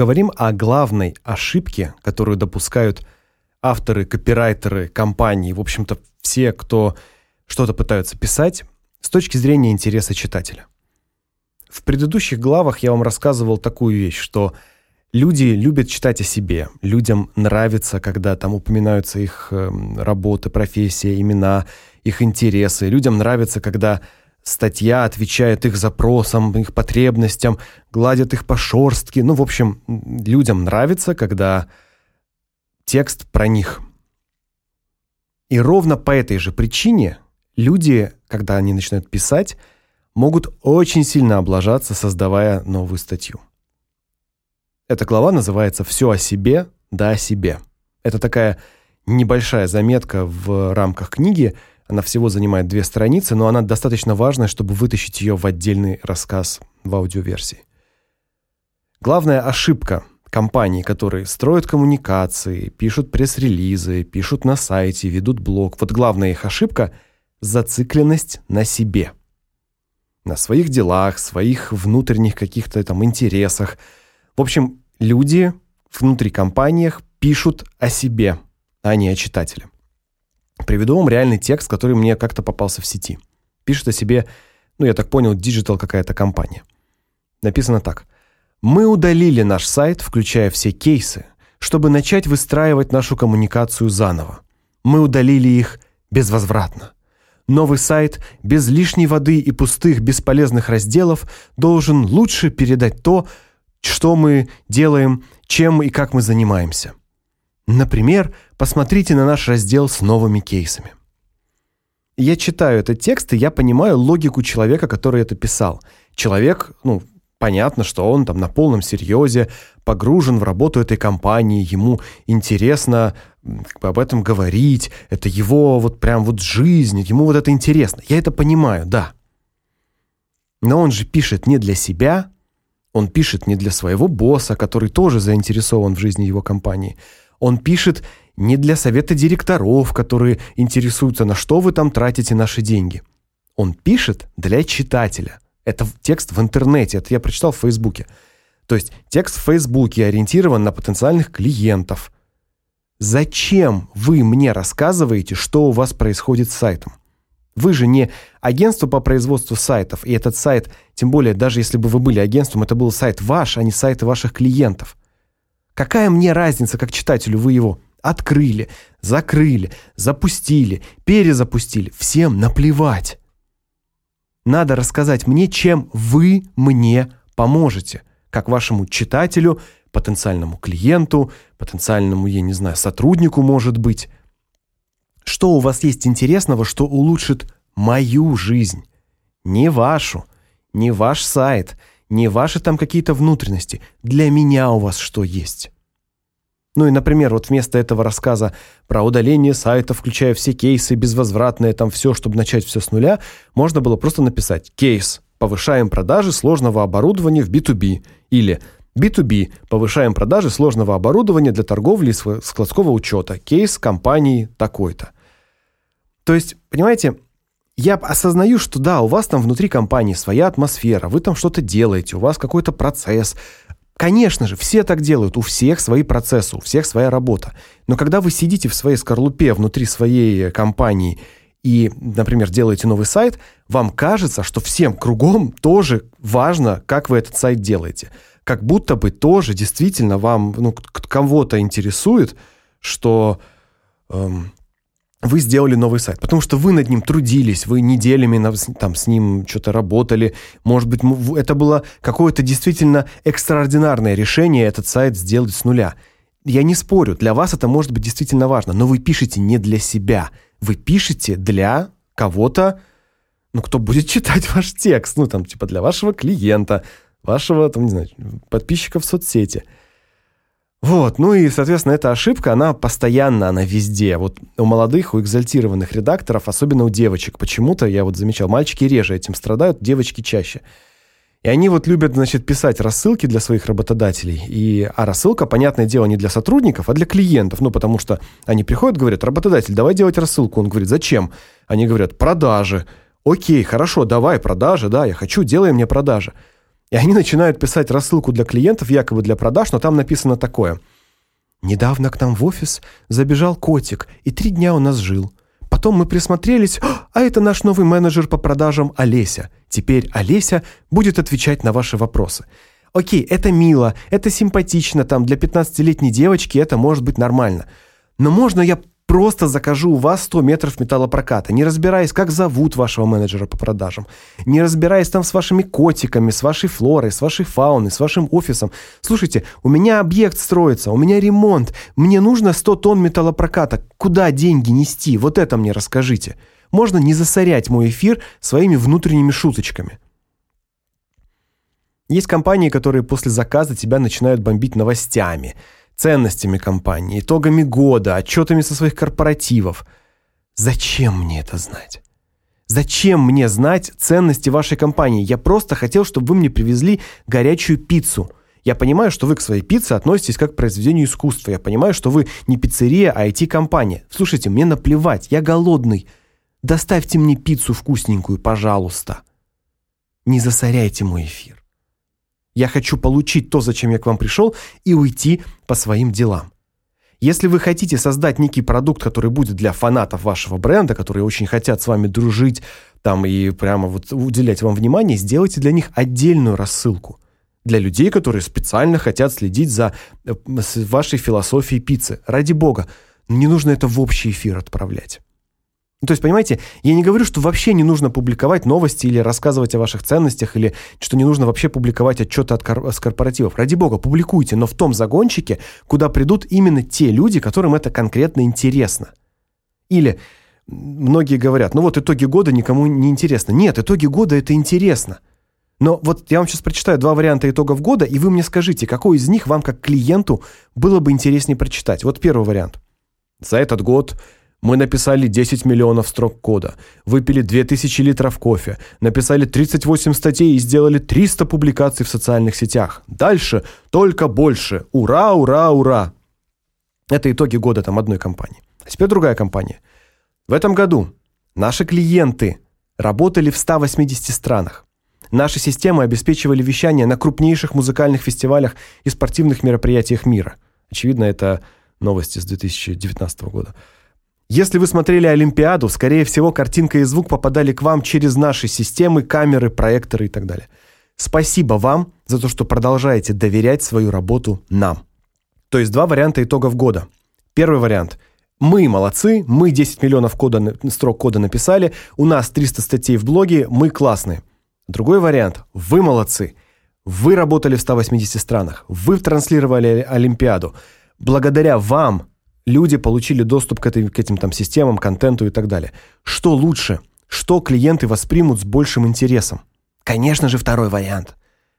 поговорим о главной ошибке, которую допускают авторы, копирайтеры компаний, в общем-то, все, кто что-то пытаются писать с точки зрения интереса читателя. В предыдущих главах я вам рассказывал такую вещь, что люди любят читать о себе. Людям нравится, когда там упоминаются их э, работы, профессия, имена, их интересы. Людям нравится, когда статья отвечает их запросам, их потребностям, гладит их по шорстке. Ну, в общем, людям нравится, когда текст про них. И ровно по этой же причине люди, когда они начинают писать, могут очень сильно облажаться, создавая новую статью. Эта глава называется «Все о себе, да о себе». Это такая небольшая заметка в рамках книги. Она всего занимает две страницы, но она достаточно важная, чтобы вытащить ее в отдельный рассказ в аудиоверсии. Главная ошибка компаний, которые строят коммуникации, пишут пресс-релизы, пишут на сайте, ведут блог. Вот главная их ошибка зацикленность на себе. На своих делах, своих внутренних каких-то там интересах. В общем, люди внутри компаниях пишут о себе, а не о читателе. Приведу вам реальный текст, который мне как-то попался в сети. Пишет о себе, ну, я так понял, digital какая-то компания. Написано так: "Мы удалили наш сайт, включая все кейсы, чтобы начать выстраивать нашу коммуникацию заново. Мы удалили их безвозвратно. Новый сайт без лишней воды и пустых бесполезных разделов должен лучше передать то, что мы делаем, чем и как мы занимаемся. Например, посмотрите на наш раздел с новыми кейсами. Я читаю этот текст, и я понимаю логику человека, который это писал. Человек, ну, понятно, что он там на полном серьезе погружен в работу этой компании, ему интересно как об этом говорить, это его вот прям вот жизнь, ему вот это интересно. Я это понимаю, да. Но он же пишет не для себя, он пишет не для своего босса, который тоже заинтересован в жизни его компании. Он пишет не для совета директоров, которые интересуются, на что вы там тратите наши деньги. Он пишет для читателя. Это текст в интернете, это я прочитал в Фейсбуке. То есть текст в Фейсбуке ориентирован на потенциальных клиентов. Зачем вы мне рассказываете, что у вас происходит с сайтом? Вы же не агентство по производству сайтов, и этот сайт, тем более даже если бы вы были агентством, это был сайт ваш, а не сайты ваших клиентов. Какая мне разница, как читателю вы его открыли, закрыли, запустили, перезапустили? Всем наплевать. Надо рассказать мне, чем вы мне поможете, как вашему читателю, потенциальному клиенту, потенциальному, я не знаю, сотруднику, может быть. Что у вас есть интересного, что улучшит мою жизнь? Не вашу, не ваш сайт, не ваши там какие-то внутренности. Для меня у вас что есть? Ну и, например, вот вместо этого рассказа про удаление сайта, включая все кейсы, безвозвратное, там все, чтобы начать все с нуля, можно было просто написать «Кейс. Повышаем продажи сложного оборудования в B2B» или B2B. Повышаем продажи сложного оборудования для торговли складского учета. Кейс компании такой-то. То есть, понимаете, я осознаю, что да, у вас там внутри компании своя атмосфера, вы там что-то делаете, у вас какой-то процесс. Конечно же, все так делают, у всех свои процессы, у всех своя работа. Но когда вы сидите в своей скорлупе внутри своей компании и, например, делаете новый сайт, вам кажется, что всем кругом тоже важно, как вы этот сайт делаете как будто бы тоже действительно вам, ну, кого-то интересует, что эм, вы сделали новый сайт, потому что вы над ним трудились, вы неделями там с ним что-то работали. Может быть, это было какое-то действительно экстраординарное решение этот сайт сделать с нуля. Я не спорю, для вас это может быть действительно важно, но вы пишете не для себя. Вы пишете для кого-то, ну, кто будет читать ваш текст, ну, там, типа для вашего клиента, вашего, там, не знаю, подписчика в соцсети. Вот, ну и, соответственно, эта ошибка, она постоянно, она везде. Вот у молодых, у экзальтированных редакторов, особенно у девочек, почему-то, я вот замечал, мальчики реже этим страдают, девочки чаще. И они вот любят, значит, писать рассылки для своих работодателей. И а рассылка, понятное дело, не для сотрудников, а для клиентов, ну потому что они приходят, говорят: "Работодатель, давай делать рассылку". Он говорит: "Зачем?" Они говорят: "Продажи". О'кей, хорошо, давай продажи, да, я хочу, делай мне продажи. И они начинают писать рассылку для клиентов, якобы для продаж, но там написано такое: Недавно к нам в офис забежал котик, и три дня у нас жил. Потом мы присмотрелись, а это наш новый менеджер по продажам Олеся. Теперь Олеся будет отвечать на ваши вопросы. Окей, это мило, это симпатично, там для 15-летней девочки это может быть нормально. Но можно я просто закажу у вас 100 метров металлопроката, не разбираясь, как зовут вашего менеджера по продажам, не разбираясь там с вашими котиками, с вашей флорой, с вашей фауной, с вашим офисом. Слушайте, у меня объект строится, у меня ремонт, мне нужно 100 тонн металлопроката. Куда деньги нести? Вот это мне расскажите. Можно не засорять мой эфир своими внутренними шуточками. Есть компании, которые после заказа тебя начинают бомбить новостями – ценностями компании, итогами года, отчетами со своих корпоративов. Зачем мне это знать? Зачем мне знать ценности вашей компании? Я просто хотел, чтобы вы мне привезли горячую пиццу. Я понимаю, что вы к своей пицце относитесь как к произведению искусства. Я понимаю, что вы не пиццерия, а IT-компания. Слушайте, мне наплевать, я голодный. Доставьте мне пиццу вкусненькую, пожалуйста. Не засоряйте мой эфир. Я хочу получить то, зачем я к вам пришел, и уйти по своим делам. Если вы хотите создать некий продукт, который будет для фанатов вашего бренда, которые очень хотят с вами дружить, там и прямо вот уделять вам внимание, сделайте для них отдельную рассылку. Для людей, которые специально хотят следить за э, вашей философией пиццы. Ради бога, не нужно это в общий эфир отправлять. Ну, то есть, понимаете, я не говорю, что вообще не нужно публиковать новости или рассказывать о ваших ценностях, или что не нужно вообще публиковать отчеты от кор с корпоративов. Ради бога, публикуйте, но в том загончике, куда придут именно те люди, которым это конкретно интересно. Или многие говорят, ну вот итоги года никому не интересно. Нет, итоги года это интересно. Но вот я вам сейчас прочитаю два варианта итогов года, и вы мне скажите, какой из них вам как клиенту было бы интереснее прочитать. Вот первый вариант. За этот год мы написали 10 миллионов строк кода, выпили 2000 литров кофе, написали 38 статей и сделали 300 публикаций в социальных сетях. Дальше только больше. Ура, ура, ура. Это итоги года там одной компании. А теперь другая компания. В этом году наши клиенты работали в 180 странах. Наши системы обеспечивали вещание на крупнейших музыкальных фестивалях и спортивных мероприятиях мира. Очевидно, это новости с 2019 года. Если вы смотрели Олимпиаду, скорее всего, картинка и звук попадали к вам через наши системы, камеры, проекторы и так далее. Спасибо вам за то, что продолжаете доверять свою работу нам. То есть два варианта итогов года. Первый вариант мы молодцы, мы 10 миллионов кода, строк кода написали, у нас 300 статей в блоге, мы классные. Другой вариант вы молодцы. Вы работали в 180 странах, вы транслировали Олимпиаду. Благодаря вам люди получили доступ к, этой, к этим там системам, контенту и так далее. Что лучше? Что клиенты воспримут с большим интересом? Конечно же, второй вариант.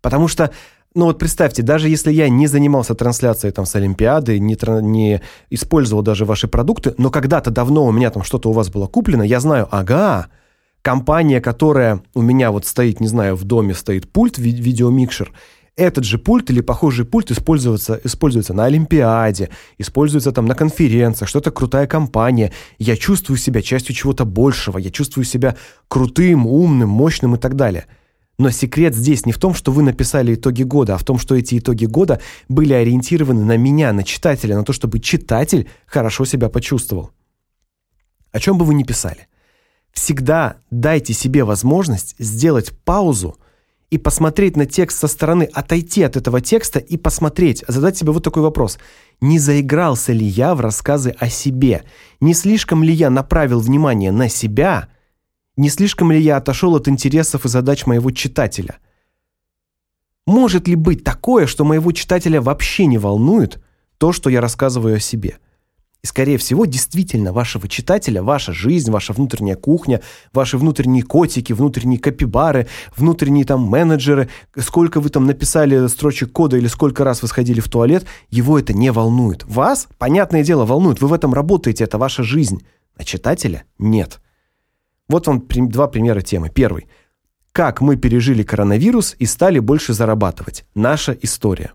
Потому что ну вот представьте, даже если я не занимался трансляцией там с Олимпиады, не не использовал даже ваши продукты, но когда-то давно у меня там что-то у вас было куплено, я знаю, ага, компания, которая у меня вот стоит, не знаю, в доме стоит пульт видеомикшер, этот же пульт или похожий пульт используется используется на олимпиаде, используется там на конференциях, что это крутая компания. Я чувствую себя частью чего-то большего, я чувствую себя крутым, умным, мощным и так далее. Но секрет здесь не в том, что вы написали итоги года, а в том, что эти итоги года были ориентированы на меня, на читателя, на то, чтобы читатель хорошо себя почувствовал. О чем бы вы ни писали, всегда дайте себе возможность сделать паузу и посмотреть на текст со стороны, отойти от этого текста и посмотреть, задать себе вот такой вопрос. Не заигрался ли я в рассказы о себе? Не слишком ли я направил внимание на себя? Не слишком ли я отошел от интересов и задач моего читателя? Может ли быть такое, что моего читателя вообще не волнует то, что я рассказываю о себе? И, скорее всего, действительно, вашего читателя, ваша жизнь, ваша внутренняя кухня, ваши внутренние котики, внутренние капибары, внутренние там менеджеры, сколько вы там написали строчек кода или сколько раз вы сходили в туалет, его это не волнует. Вас, понятное дело, волнует, вы в этом работаете, это ваша жизнь. А читателя нет. Вот вам два примера темы. Первый. Как мы пережили коронавирус и стали больше зарабатывать. Наша история.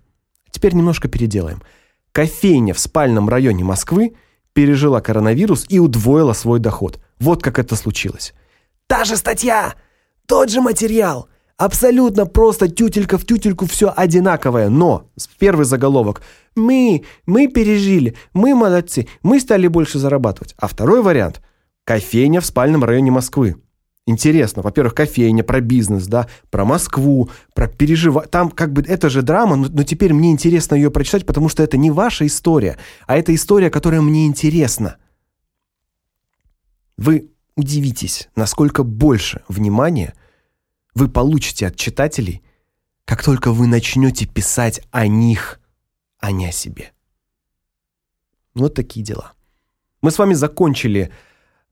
Теперь немножко переделаем кофейня в спальном районе Москвы пережила коронавирус и удвоила свой доход. Вот как это случилось. Та же статья, тот же материал, Абсолютно просто тютелька в тютельку все одинаковое, но первый заголовок «Мы, мы пережили, мы молодцы, мы стали больше зарабатывать». А второй вариант – кофейня в спальном районе Москвы. Интересно, во-первых, кофейня, про бизнес, да, про Москву, про переживания. Там как бы это же драма, но, но теперь мне интересно ее прочитать, потому что это не ваша история, а это история, которая мне интересна. Вы удивитесь, насколько больше внимания – вы получите от читателей, как только вы начнете писать о них, а не о себе. Вот такие дела. Мы с вами закончили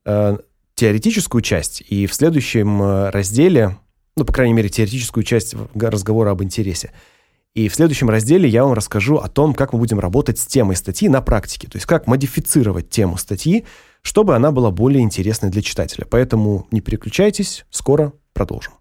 э, теоретическую часть, и в следующем э, разделе, ну, по крайней мере, теоретическую часть разговора об интересе, и в следующем разделе я вам расскажу о том, как мы будем работать с темой статьи на практике, то есть как модифицировать тему статьи, чтобы она была более интересной для читателя. Поэтому не переключайтесь, скоро продолжим.